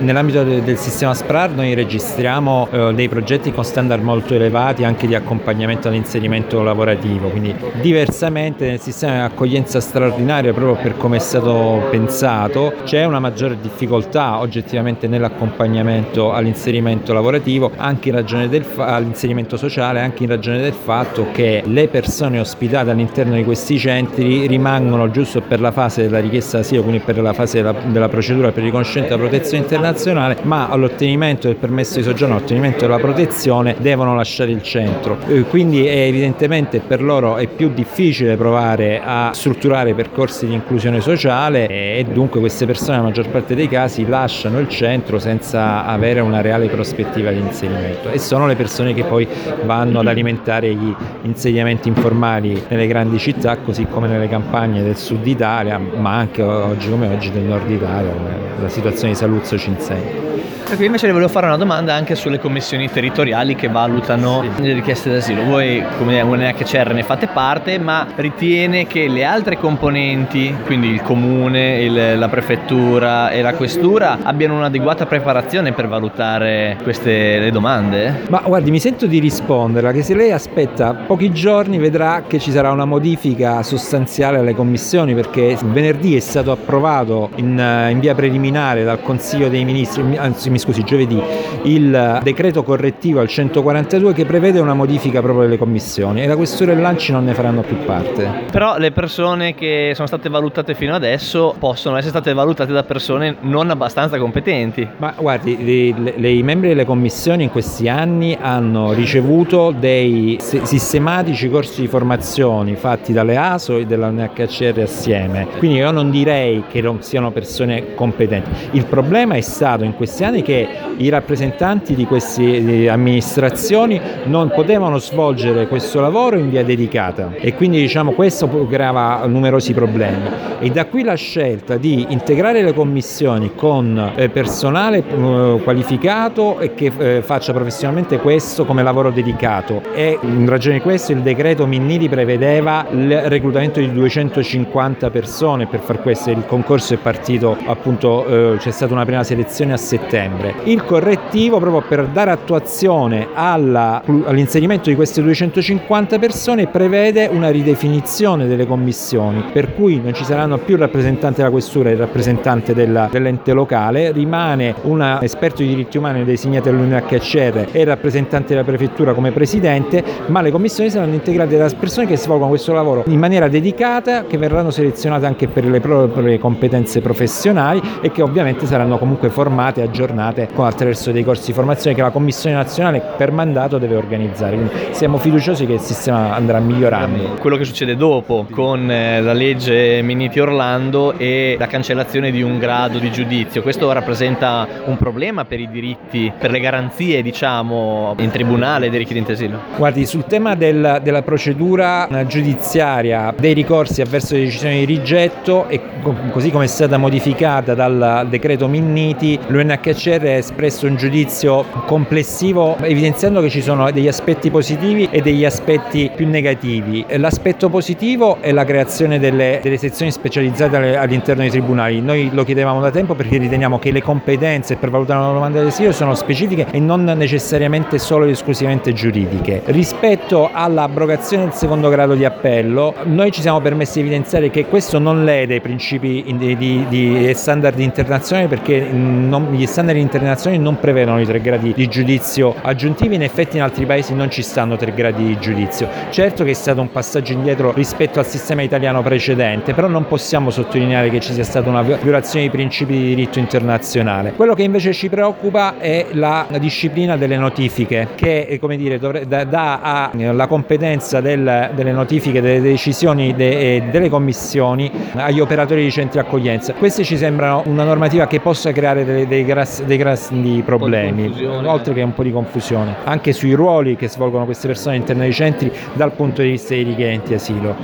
nell'ambito de, del sistema SPRAR noi registriamo eh, dei progetti con standard molto elevati anche di accompagnamento all'inserimento lavorativo, quindi diversamente nel sistema di accoglienza straordinaria proprio per come è stato pensato c'è una maggiore difficoltà oggettivamente nell'accompagnamento all'inserimento lavorativo anche in ragione del fa- all'inserimento sociale anche in ragione del fatto che le persone ospitate all'interno di questi centri rimangono giusto per la fase della richiesta d'asilo quindi per la fase della, della procedura per riconoscimento della protezione internazionale ma all'ottenimento del permesso di soggiorno all'ottenimento della protezione devono lasciare il centro. Eh, quindi è evidentemente per loro è più difficile provare a strutturare percorsi di inclusione sociale e dunque queste persone nella maggior parte dei casi lasciano il centro senza avere una reale prospettiva di inserimento. E sono le persone che poi vanno ad alimentare gli insediamenti informali nelle grandi città così come nelle campagne del sud Italia ma anche oggi come oggi del nord Italia la situazione di Saluzzo ci insegna. Ecco, invece le volevo fare una domanda anche sulle commissioni territoriali che valutano le richieste d'asilo. Voi come UNHCR ne fate parte, ma ritiene che le altre componenti, quindi il comune, il, la prefettura e la questura, abbiano un'adeguata preparazione per valutare queste le domande? Ma guardi, mi sento di risponderla che se lei aspetta pochi giorni vedrà che ci sarà una modifica sostanziale alle commissioni perché venerdì è stato approvato in, in via preliminare dal Consiglio dei Ministri, anzi mi scusi, giovedì, il decreto correttivo al 142 che prevede una modifica proprio delle commissioni e la questura e l'Anci non ne faranno più parte. Però le persone che sono state valutate fino adesso possono essere state valutate da persone non abbastanza competenti. Ma guardi, i membri delle commissioni in questi anni hanno ricevuto dei sistematici corsi di formazione fatti dalle ASO e dalla NHCR assieme. Quindi io non direi che non siano persone competenti. Il problema è stato in questi anni che i rappresentanti di queste amministrazioni non potevano svolgere questo lavoro in via dedicata. E quindi diciamo questo grava numerosi problemi e da qui la scelta di integrare le commissioni con eh, personale eh, qualificato e che eh, faccia professionalmente questo come lavoro dedicato e in ragione di questo il decreto Minniti prevedeva il reclutamento di 250 persone per far questo il concorso è partito appunto c'è stata una prima selezione a settembre. Il correttivo, proprio per dare attuazione alla, all'inserimento di queste 250 persone, prevede una ridefinizione delle commissioni, per cui non ci saranno più il rappresentante della questura e il rappresentante della, dell'ente locale, rimane un esperto di diritti umani designato dall'UNHCR e il rappresentante della prefettura come presidente, ma le commissioni saranno integrate da persone che svolgono questo lavoro in maniera dedicata, che verranno selezionate anche per le proprie competenze professionali e che ovviamente saranno comunque formate e aggiornate aggiornate attraverso dei corsi di formazione che la Commissione nazionale per mandato deve organizzare. Quindi siamo fiduciosi che il sistema andrà migliorando. Quello che succede dopo con eh, la legge Miniti Orlando e la cancellazione di un grado di giudizio, questo rappresenta un problema per i diritti, per le garanzie diciamo in tribunale dei richiedenti asilo? Guardi, sul tema del, della procedura giudiziaria dei ricorsi avverso le decisioni di rigetto e così come è stata modificata dal decreto Minniti, l'UNHCR ha espresso un giudizio complessivo evidenziando che ci sono degli aspetti positivi e degli aspetti più negativi. L'aspetto positivo è la creazione delle, delle sezioni specializzate all'interno dei tribunali. Noi lo chiedevamo da tempo perché riteniamo che le competenze per valutare una domanda di asilo sono specifiche e non necessariamente solo ed esclusivamente giuridiche. Rispetto all'abrogazione del secondo grado di appello, noi ci siamo permessi di evidenziare che questo non lede i principi di, di, standard internazionali perché non, gli standard internazionali non prevedono i tre gradi di giudizio aggiuntivi, in effetti in altri paesi non ci stanno tre gradi di giudizio. Certo che è stato un passaggio indietro rispetto al sistema italiano precedente, però non possiamo sottolineare che ci sia stata una violazione dei principi di diritto internazionale. Quello che invece ci preoccupa è la disciplina delle notifiche che eh, come dire, dà alla competenza del, delle notifiche, delle decisioni de, delle commissioni agli operatori di centri accoglienza. Queste ci sembrano una normativa che possa creare dei, dei, dei dei grandi problemi, oltre che un po' di confusione, anche sui ruoli che svolgono queste persone all'interno dei centri dal punto di vista dei richiedenti asilo.